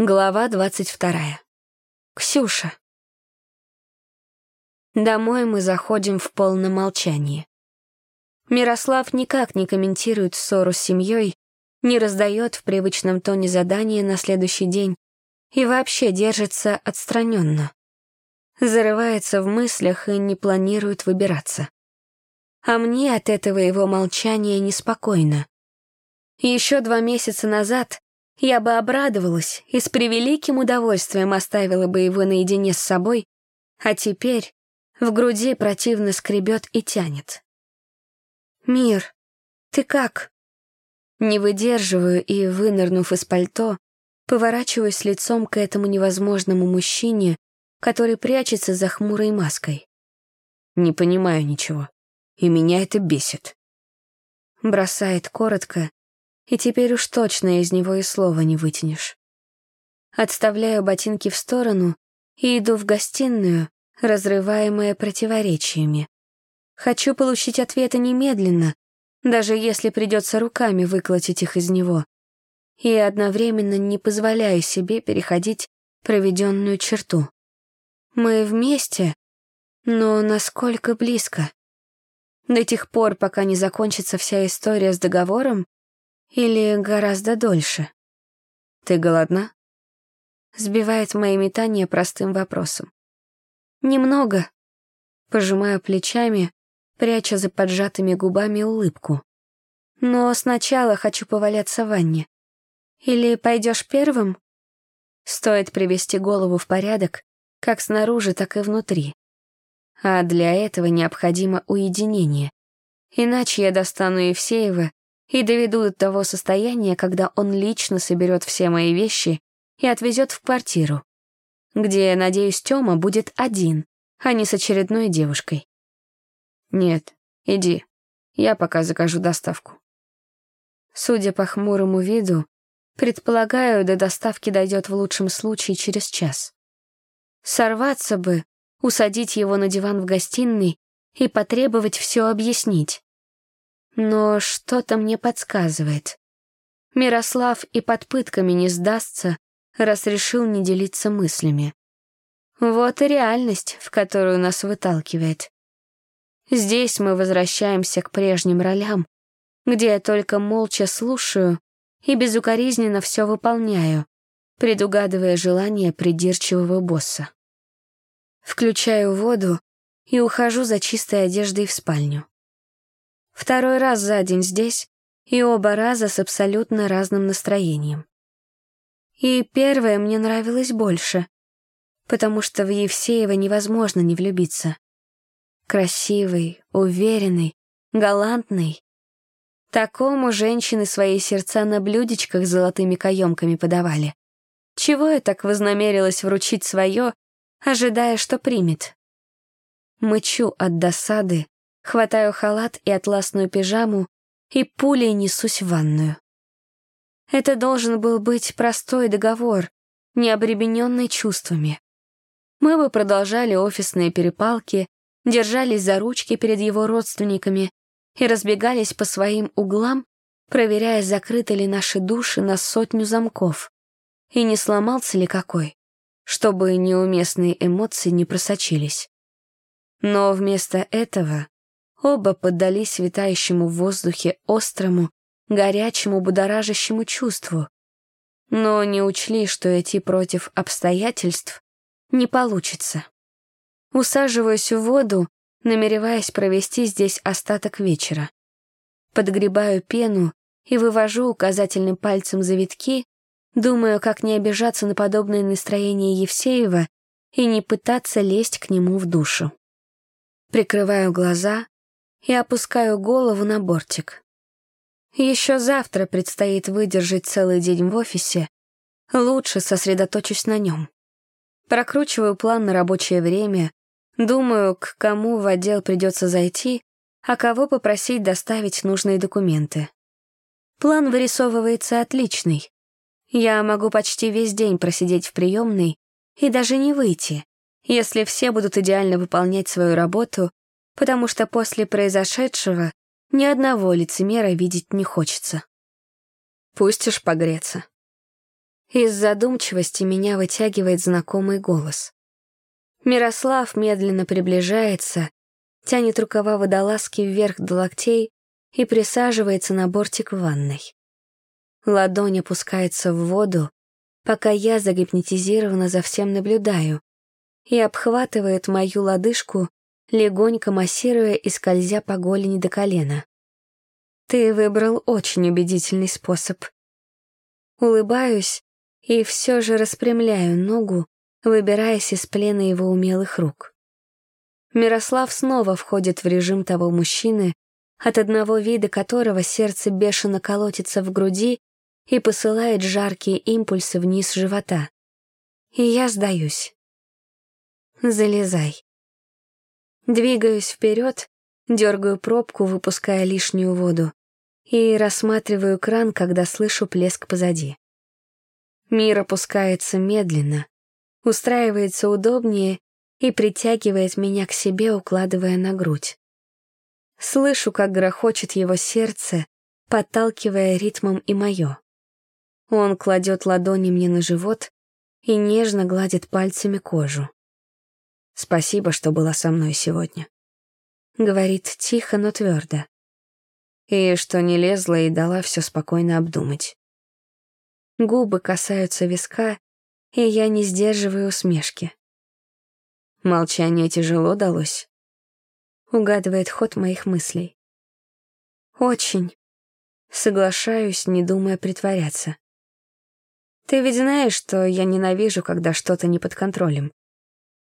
Глава двадцать вторая. Ксюша. Домой мы заходим в полном молчании. Мирослав никак не комментирует ссору с семьей, не раздает в привычном тоне задания на следующий день и вообще держится отстраненно. Зарывается в мыслях и не планирует выбираться. А мне от этого его молчания неспокойно. Еще два месяца назад я бы обрадовалась и с превеликим удовольствием оставила бы его наедине с собой, а теперь в груди противно скребет и тянет. «Мир, ты как?» Не выдерживаю и, вынырнув из пальто, поворачиваюсь лицом к этому невозможному мужчине, который прячется за хмурой маской. Не понимаю ничего, и меня это бесит. Бросает коротко, и теперь уж точно из него и слова не вытянешь. Отставляю ботинки в сторону и иду в гостиную, разрываемая противоречиями. Хочу получить ответы немедленно, даже если придется руками выколотить их из него. И одновременно не позволяю себе переходить проведенную черту. Мы вместе, но насколько близко? До тех пор, пока не закончится вся история с договором, или гораздо дольше? Ты голодна? Сбивает мои метания простым вопросом. Немного. Пожимаю плечами, пряча за поджатыми губами улыбку. Но сначала хочу поваляться в ванне. Или пойдешь первым? Стоит привести голову в порядок, как снаружи, так и внутри. А для этого необходимо уединение. Иначе я достану Евсеева и доведу до того состояния, когда он лично соберет все мои вещи и отвезет в квартиру, где, надеюсь, Тёма будет один, а не с очередной девушкой. Нет, иди, я пока закажу доставку. Судя по хмурому виду, предполагаю, до доставки дойдет в лучшем случае через час. Сорваться бы, усадить его на диван в гостиной и потребовать все объяснить. Но что-то мне подсказывает. Мирослав и под пытками не сдастся, раз решил не делиться мыслями. Вот и реальность, в которую нас выталкивает. Здесь мы возвращаемся к прежним ролям, где я только молча слушаю и безукоризненно все выполняю, предугадывая желание придирчивого босса. Включаю воду и ухожу за чистой одеждой в спальню. Второй раз за день здесь, и оба раза с абсолютно разным настроением. И первое мне нравилось больше, потому что в Евсеева невозможно не влюбиться. Красивый, уверенный, галантный. Такому женщины свои сердца на блюдечках с золотыми каемками подавали. Чего я так вознамерилась вручить свое, ожидая, что примет? Мычу от досады, Хватаю халат и атласную пижаму и пулей несусь в ванную. Это должен был быть простой договор, не обребененный чувствами. Мы бы продолжали офисные перепалки, держались за ручки перед его родственниками и разбегались по своим углам, проверяя, закрыты ли наши души на сотню замков, и не сломался ли какой, чтобы неуместные эмоции не просочились. Но вместо этого Оба поддались витающему в воздухе острому, горячему, будоражащему чувству. Но не учли, что идти против обстоятельств не получится. Усаживаюсь в воду, намереваясь провести здесь остаток вечера. Подгребаю пену и вывожу указательным пальцем завитки, думаю, как не обижаться на подобное настроение Евсеева и не пытаться лезть к нему в душу. Прикрываю глаза, и опускаю голову на бортик. Еще завтра предстоит выдержать целый день в офисе, лучше сосредоточусь на нем. Прокручиваю план на рабочее время, думаю, к кому в отдел придется зайти, а кого попросить доставить нужные документы. План вырисовывается отличный. Я могу почти весь день просидеть в приемной и даже не выйти, если все будут идеально выполнять свою работу потому что после произошедшего ни одного лицемера видеть не хочется. Пустишь погреться. Из задумчивости меня вытягивает знакомый голос. Мирослав медленно приближается, тянет рукава водолазки вверх до локтей и присаживается на бортик ванной. Ладонь опускается в воду, пока я загипнотизированно за всем наблюдаю, и обхватывает мою лодыжку, легонько массируя и скользя по голени до колена. Ты выбрал очень убедительный способ. Улыбаюсь и все же распрямляю ногу, выбираясь из плена его умелых рук. Мирослав снова входит в режим того мужчины, от одного вида которого сердце бешено колотится в груди и посылает жаркие импульсы вниз живота. И я сдаюсь. Залезай. Двигаюсь вперед, дергаю пробку, выпуская лишнюю воду, и рассматриваю кран, когда слышу плеск позади. Мир опускается медленно, устраивается удобнее и притягивает меня к себе, укладывая на грудь. Слышу, как грохочет его сердце, подталкивая ритмом и мое. Он кладет ладони мне на живот и нежно гладит пальцами кожу. «Спасибо, что была со мной сегодня», — говорит тихо, но твердо. И что не лезла и дала все спокойно обдумать. Губы касаются виска, и я не сдерживаю усмешки. Молчание тяжело далось. Угадывает ход моих мыслей. Очень. Соглашаюсь, не думая притворяться. Ты ведь знаешь, что я ненавижу, когда что-то не под контролем.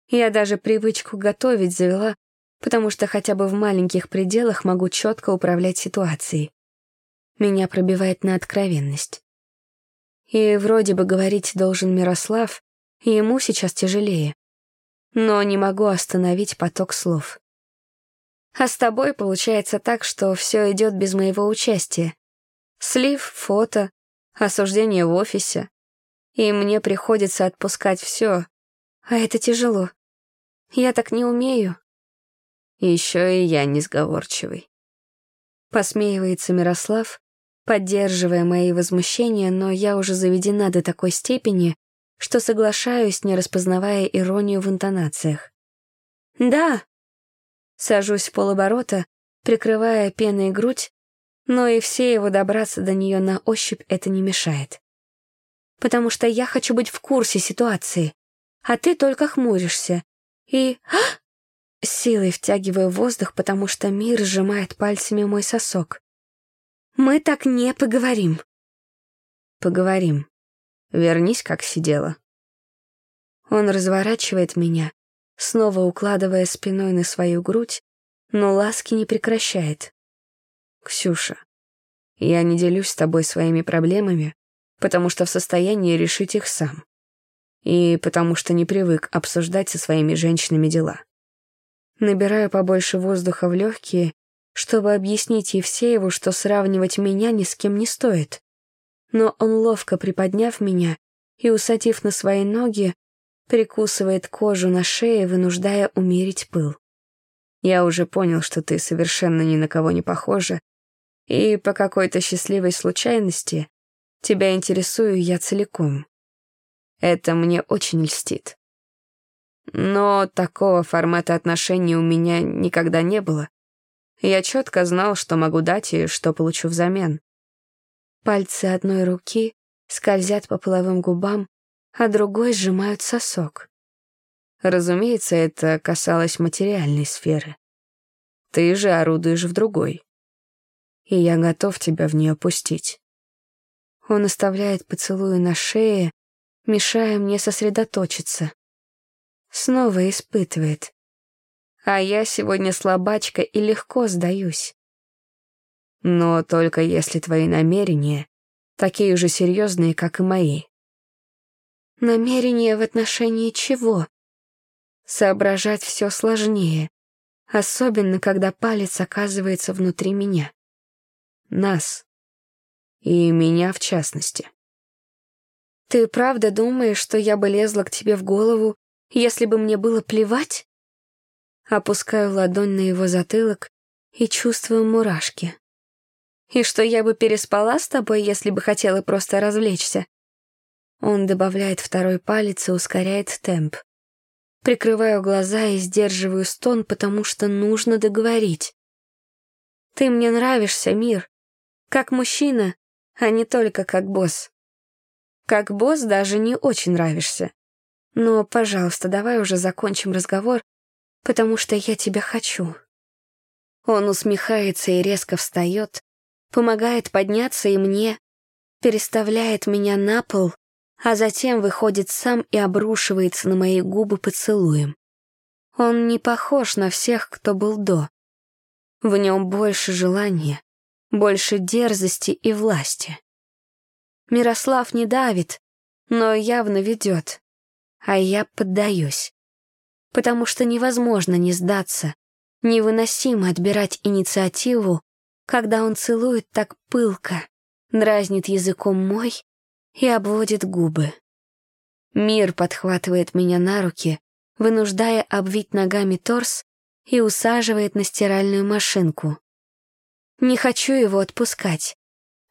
Я даже привычку готовить завела, потому что хотя бы в маленьких пределах могу четко управлять ситуацией. Меня пробивает на откровенность. И вроде бы говорить должен Мирослав, ему сейчас тяжелее но не могу остановить поток слов. А с тобой получается так, что все идет без моего участия. Слив, фото, осуждение в офисе. И мне приходится отпускать все. А это тяжело. Я так не умею. Еще и я несговорчивый. Посмеивается Мирослав, поддерживая мои возмущения, но я уже заведена до такой степени, что соглашаюсь, не распознавая иронию в интонациях. «Да!» Сажусь в полоборота, прикрывая пеной грудь, но и все его добраться до нее на ощупь это не мешает. Потому что я хочу быть в курсе ситуации, а ты только хмуришься. И... А! силой втягиваю воздух, потому что мир сжимает пальцами мой сосок. Мы так не поговорим. Поговорим. Вернись, как сидела. Он разворачивает меня, снова укладывая спиной на свою грудь, но ласки не прекращает. «Ксюша, я не делюсь с тобой своими проблемами, потому что в состоянии решить их сам. И потому что не привык обсуждать со своими женщинами дела. Набираю побольше воздуха в легкие, чтобы объяснить Евсееву, что сравнивать меня ни с кем не стоит но он, ловко приподняв меня и усадив на свои ноги, прикусывает кожу на шее, вынуждая умерить пыл. Я уже понял, что ты совершенно ни на кого не похожа, и по какой-то счастливой случайности тебя интересую я целиком. Это мне очень льстит. Но такого формата отношений у меня никогда не было. Я четко знал, что могу дать и что получу взамен. Пальцы одной руки скользят по половым губам, а другой сжимают сосок. Разумеется, это касалось материальной сферы. Ты же орудуешь в другой. И я готов тебя в нее пустить. Он оставляет поцелуи на шее, мешая мне сосредоточиться. Снова испытывает. А я сегодня слабачка и легко сдаюсь. Но только если твои намерения такие же серьезные, как и мои. Намерения в отношении чего? Соображать все сложнее, особенно когда палец оказывается внутри меня. Нас. И меня в частности. Ты правда думаешь, что я бы лезла к тебе в голову, если бы мне было плевать? Опускаю ладонь на его затылок и чувствую мурашки. И что я бы переспала с тобой, если бы хотела просто развлечься? Он добавляет второй палец и ускоряет темп. Прикрываю глаза и сдерживаю стон, потому что нужно договорить. Ты мне нравишься, мир. Как мужчина, а не только как босс. Как босс даже не очень нравишься. Но, пожалуйста, давай уже закончим разговор, потому что я тебя хочу. Он усмехается и резко встает, помогает подняться и мне, переставляет меня на пол, а затем выходит сам и обрушивается на мои губы поцелуем. Он не похож на всех, кто был до. В нем больше желания, больше дерзости и власти. Мирослав не давит, но явно ведет, а я поддаюсь. Потому что невозможно не сдаться, невыносимо отбирать инициативу, когда он целует так пылко, дразнит языком мой и обводит губы. Мир подхватывает меня на руки, вынуждая обвить ногами торс и усаживает на стиральную машинку. Не хочу его отпускать.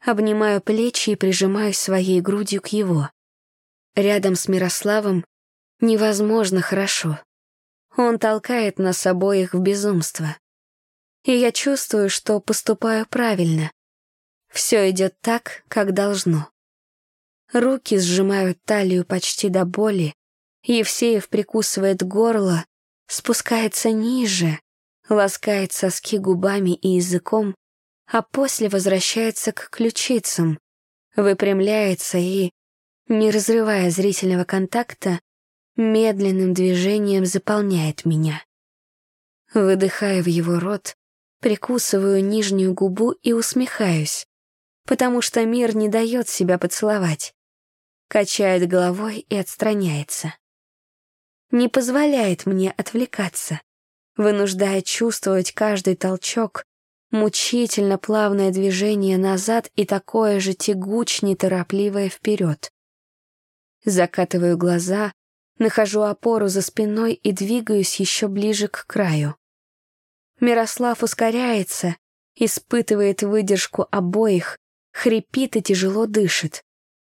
Обнимаю плечи и прижимаюсь своей грудью к его. Рядом с Мирославом невозможно хорошо. Он толкает нас обоих в безумство. И я чувствую, что поступаю правильно. Все идет так, как должно. Руки сжимают талию почти до боли, Евсеев прикусывает горло, спускается ниже, ласкает соски губами и языком, а после возвращается к ключицам, выпрямляется и, не разрывая зрительного контакта, медленным движением заполняет меня. Выдыхая в его рот, прикусываю нижнюю губу и усмехаюсь, потому что мир не дает себя поцеловать. Качает головой и отстраняется. Не позволяет мне отвлекаться, вынуждая чувствовать каждый толчок, мучительно плавное движение назад и такое же тягуч, неторопливое вперед. Закатываю глаза, нахожу опору за спиной и двигаюсь еще ближе к краю. Мирослав ускоряется, испытывает выдержку обоих, хрипит и тяжело дышит.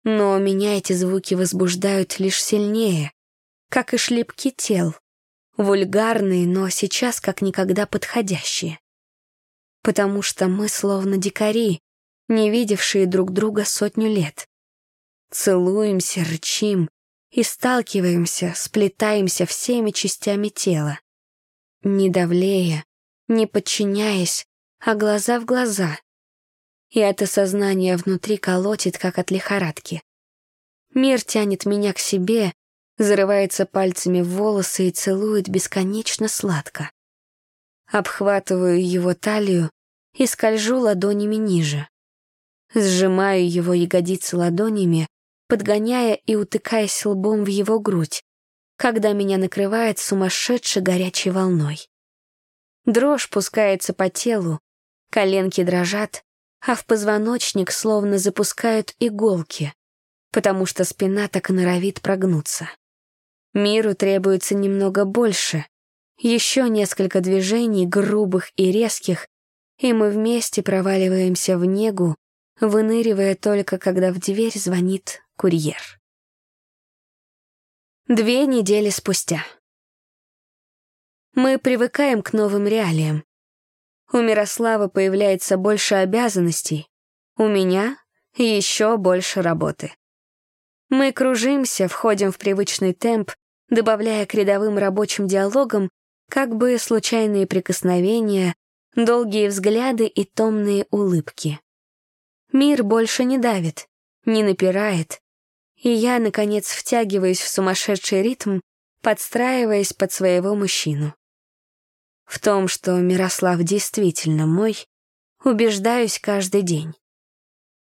Но меня эти звуки возбуждают лишь сильнее, как и шлепки тел, вульгарные, но сейчас как никогда подходящие. Потому что мы словно дикари, не видевшие друг друга сотню лет. Целуемся, рычим и сталкиваемся, сплетаемся всеми частями тела. Не давлея, не подчиняясь, а глаза в глаза. И это сознание внутри колотит, как от лихорадки. Мир тянет меня к себе, зарывается пальцами в волосы и целует бесконечно сладко. Обхватываю его талию и скольжу ладонями ниже. Сжимаю его ягодицы ладонями, подгоняя и утыкаясь лбом в его грудь, когда меня накрывает сумасшедшей горячей волной. Дрожь пускается по телу, коленки дрожат, а в позвоночник словно запускают иголки, потому что спина так норовит прогнуться. Миру требуется немного больше, еще несколько движений, грубых и резких, и мы вместе проваливаемся в негу, выныривая только, когда в дверь звонит курьер. Две недели спустя. Мы привыкаем к новым реалиям. У Мирослава появляется больше обязанностей, у меня еще больше работы. Мы кружимся, входим в привычный темп, добавляя к рядовым рабочим диалогам как бы случайные прикосновения, долгие взгляды и томные улыбки. Мир больше не давит, не напирает, и я, наконец, втягиваюсь в сумасшедший ритм, подстраиваясь под своего мужчину. В том, что Мирослав действительно мой, убеждаюсь каждый день.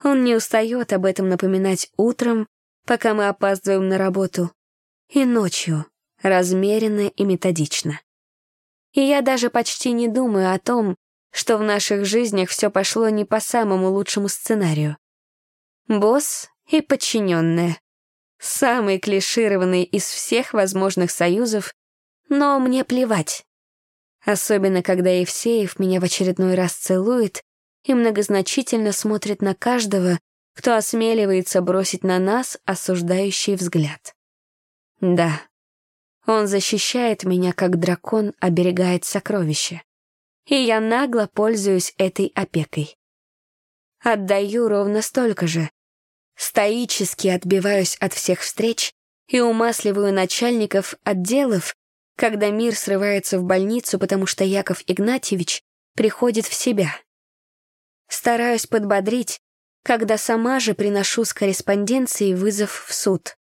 Он не устает об этом напоминать утром, пока мы опаздываем на работу, и ночью, размеренно и методично. И я даже почти не думаю о том, что в наших жизнях все пошло не по самому лучшему сценарию. Босс и подчиненная. Самый клишированный из всех возможных союзов, но мне плевать. Особенно, когда Евсеев меня в очередной раз целует и многозначительно смотрит на каждого, кто осмеливается бросить на нас осуждающий взгляд. Да, он защищает меня, как дракон оберегает сокровище. И я нагло пользуюсь этой опекой. Отдаю ровно столько же. Стоически отбиваюсь от всех встреч и умасливаю начальников отделов, когда мир срывается в больницу, потому что Яков Игнатьевич приходит в себя. Стараюсь подбодрить, когда сама же приношу с корреспонденцией вызов в суд.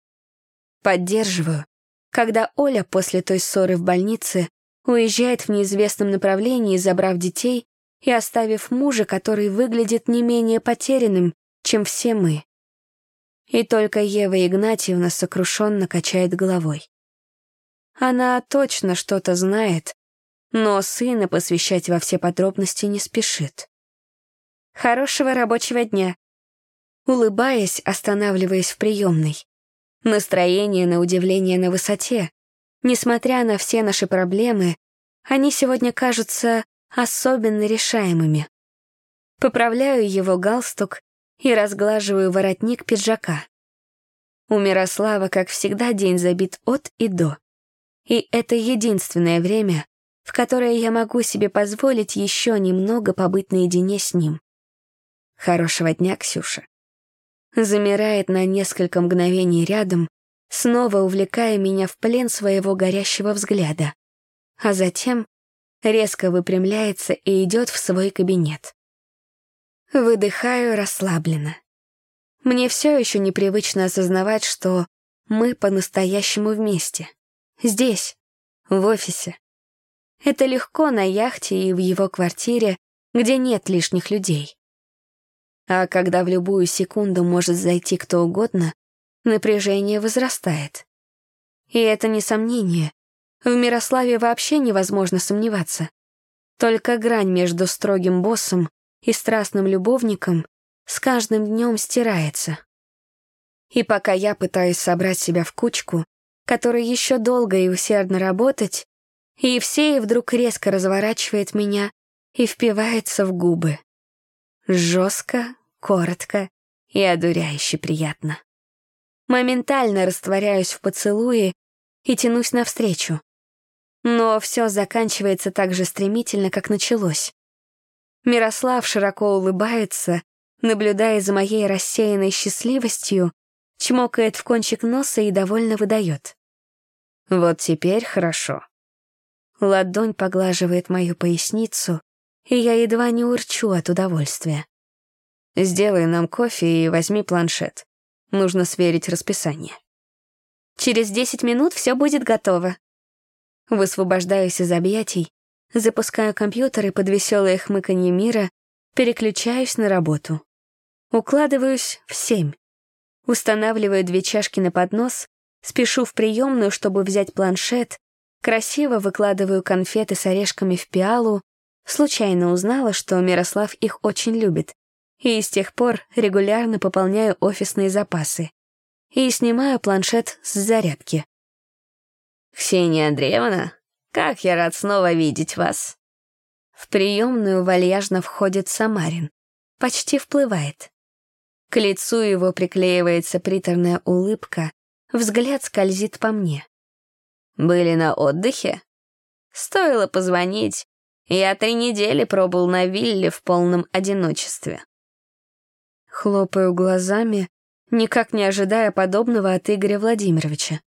Поддерживаю, когда Оля после той ссоры в больнице уезжает в неизвестном направлении, забрав детей и оставив мужа, который выглядит не менее потерянным, чем все мы. И только Ева Игнатьевна сокрушенно качает головой. Она точно что-то знает, но сына посвящать во все подробности не спешит. «Хорошего рабочего дня!» Улыбаясь, останавливаясь в приемной. Настроение, на удивление, на высоте. Несмотря на все наши проблемы, они сегодня кажутся особенно решаемыми. Поправляю его галстук и разглаживаю воротник пиджака. У Мирослава, как всегда, день забит от и до. И это единственное время, в которое я могу себе позволить еще немного побыть наедине с ним. Хорошего дня, Ксюша замирает на несколько мгновений рядом, снова увлекая меня в плен своего горящего взгляда, а затем резко выпрямляется и идет в свой кабинет. Выдыхаю расслабленно. Мне все еще непривычно осознавать, что мы по-настоящему вместе. Здесь, в офисе. Это легко на яхте и в его квартире, где нет лишних людей. А когда в любую секунду может зайти кто угодно, напряжение возрастает. И это не сомнение. В Мирославе вообще невозможно сомневаться. Только грань между строгим боссом и страстным любовником с каждым днем стирается. И пока я пытаюсь собрать себя в кучку, которой еще долго и усердно работать, Евсей вдруг резко разворачивает меня и впивается в губы. Жестко, коротко и одуряюще приятно. Моментально растворяюсь в поцелуе и тянусь навстречу. Но все заканчивается так же стремительно, как началось. Мирослав широко улыбается, наблюдая за моей рассеянной счастливостью, чмокает в кончик носа и довольно выдает. Вот теперь хорошо. Ладонь поглаживает мою поясницу, и я едва не урчу от удовольствия. Сделай нам кофе и возьми планшет. Нужно сверить расписание. Через десять минут все будет готово. Высвобождаюсь из объятий, запускаю компьютер и под веселое хмыканье мира переключаюсь на работу. Укладываюсь в семь. Устанавливаю две чашки на поднос, спешу в приемную, чтобы взять планшет, красиво выкладываю конфеты с орешками в пиалу, случайно узнала, что Мирослав их очень любит и с тех пор регулярно пополняю офисные запасы и снимаю планшет с зарядки. «Ксения Андреевна, как я рад снова видеть вас!» В приемную вальяжно входит Самарин, почти вплывает. К лицу его приклеивается приторная улыбка, взгляд скользит по мне. «Были на отдыхе?» «Стоило позвонить. Я три недели пробыл на вилле в полном одиночестве. Хлопаю глазами, никак не ожидая подобного от Игоря Владимировича.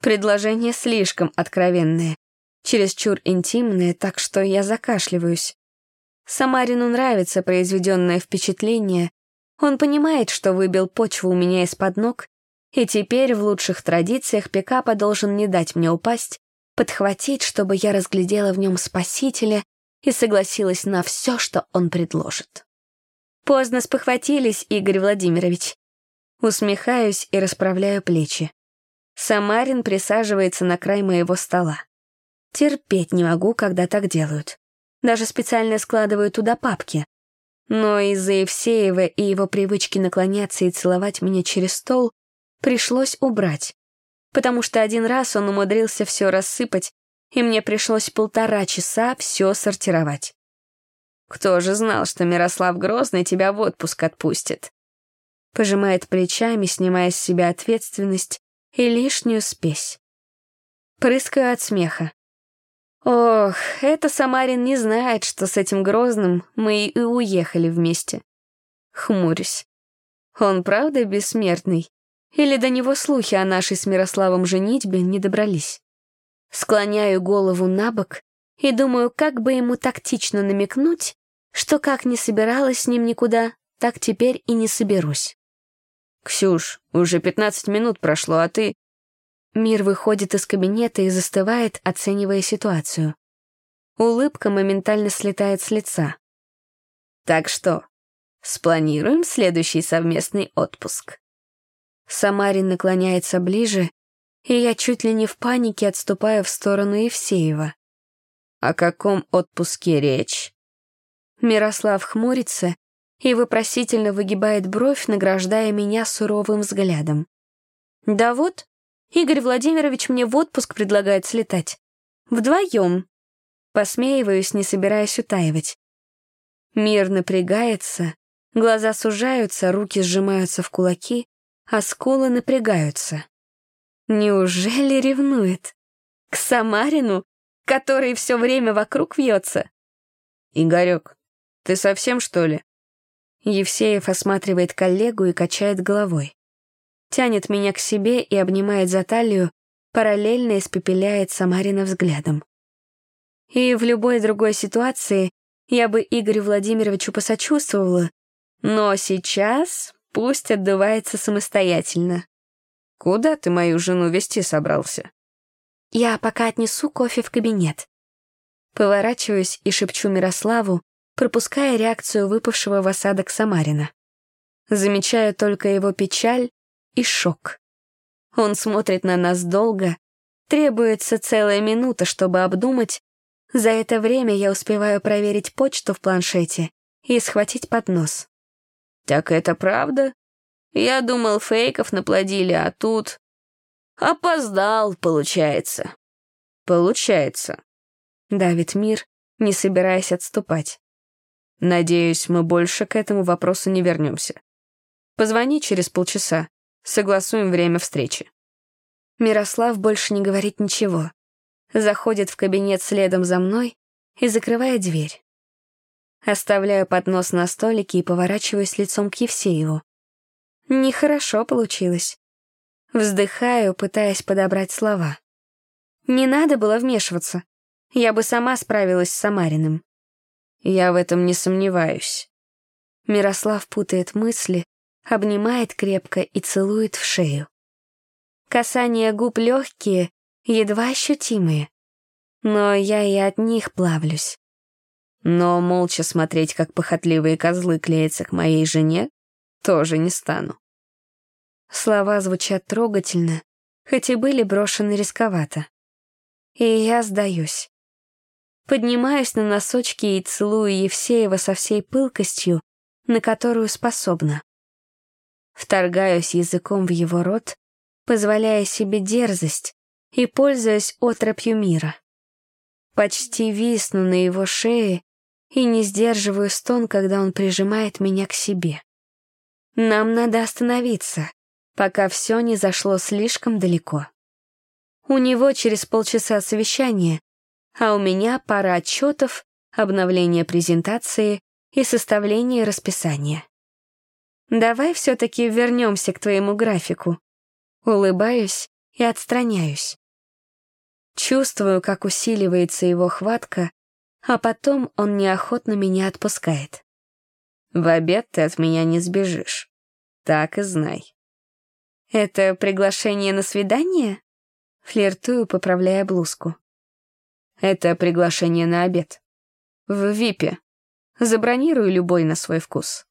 Предложение слишком откровенное, чересчур интимное, так что я закашливаюсь. Самарину нравится произведенное впечатление, он понимает, что выбил почву у меня из-под ног, и теперь в лучших традициях пикапа должен не дать мне упасть, подхватить, чтобы я разглядела в нем спасителя и согласилась на все, что он предложит. Поздно спохватились, Игорь Владимирович. Усмехаюсь и расправляю плечи. Самарин присаживается на край моего стола. Терпеть не могу, когда так делают. Даже специально складываю туда папки. Но из-за Евсеева и его привычки наклоняться и целовать меня через стол пришлось убрать. Потому что один раз он умудрился все рассыпать, и мне пришлось полтора часа все сортировать. Кто же знал, что Мирослав Грозный тебя в отпуск отпустит? Пожимает плечами, снимая с себя ответственность и лишнюю спесь. Прыскаю от смеха. Ох, это Самарин не знает, что с этим Грозным мы и уехали вместе. Хмурюсь. Он правда бессмертный? Или до него слухи о нашей с Мирославом женитьбе не добрались? Склоняю голову на бок и думаю, как бы ему тактично намекнуть, что как не собиралась с ним никуда, так теперь и не соберусь. «Ксюш, уже пятнадцать минут прошло, а ты...» Мир выходит из кабинета и застывает, оценивая ситуацию. Улыбка моментально слетает с лица. «Так что, спланируем следующий совместный отпуск?» Самарин наклоняется ближе, и я чуть ли не в панике отступаю в сторону Евсеева. «О каком отпуске речь?» Мирослав хмурится и вопросительно выгибает бровь, награждая меня суровым взглядом. «Да вот, Игорь Владимирович мне в отпуск предлагает слетать. Вдвоем». Посмеиваюсь, не собираясь утаивать. Мир напрягается, глаза сужаются, руки сжимаются в кулаки, а скулы напрягаются. Неужели ревнует? К Самарину, который все время вокруг вьется? «Игорек, ты совсем, что ли?» Евсеев осматривает коллегу и качает головой. Тянет меня к себе и обнимает за талию, параллельно испепеляет Самарина взглядом. И в любой другой ситуации я бы Игорю Владимировичу посочувствовала, но сейчас пусть отдувается самостоятельно. «Куда ты мою жену вести собрался?» «Я пока отнесу кофе в кабинет». Поворачиваюсь и шепчу Мирославу, пропуская реакцию выпавшего в осадок Самарина. Замечаю только его печаль и шок. Он смотрит на нас долго, требуется целая минута, чтобы обдумать. За это время я успеваю проверить почту в планшете и схватить поднос. «Так это правда? Я думал, фейков наплодили, а тут...» «Опоздал, получается». «Получается», — давит мир, не собираясь отступать. Надеюсь, мы больше к этому вопросу не вернемся. Позвони через полчаса. Согласуем время встречи. Мирослав больше не говорит ничего. Заходит в кабинет следом за мной и закрывает дверь. Оставляю поднос на столике и поворачиваюсь лицом к Евсееву. Нехорошо получилось. Вздыхаю, пытаясь подобрать слова. Не надо было вмешиваться. Я бы сама справилась с Самариным. Я в этом не сомневаюсь. Мирослав путает мысли, обнимает крепко и целует в шею. Касания губ легкие, едва ощутимые. Но я и от них плавлюсь. Но молча смотреть, как похотливые козлы клеятся к моей жене, тоже не стану. Слова звучат трогательно, хоть и были брошены рисковато. И я сдаюсь. Поднимаюсь на носочки и целую Евсеева со всей пылкостью, на которую способна. Вторгаюсь языком в его рот, позволяя себе дерзость и пользуясь отропью мира. Почти висну на его шее и не сдерживаю стон, когда он прижимает меня к себе. Нам надо остановиться, пока все не зашло слишком далеко. У него через полчаса совещание, а у меня пара отчетов, обновление презентации и составление расписания. Давай все-таки вернемся к твоему графику. Улыбаюсь и отстраняюсь. Чувствую, как усиливается его хватка, а потом он неохотно меня отпускает. В обед ты от меня не сбежишь. Так и знай. Это приглашение на свидание? Флиртую, поправляя блузку. Это приглашение на обед. В ВИПе. Забронирую любой на свой вкус.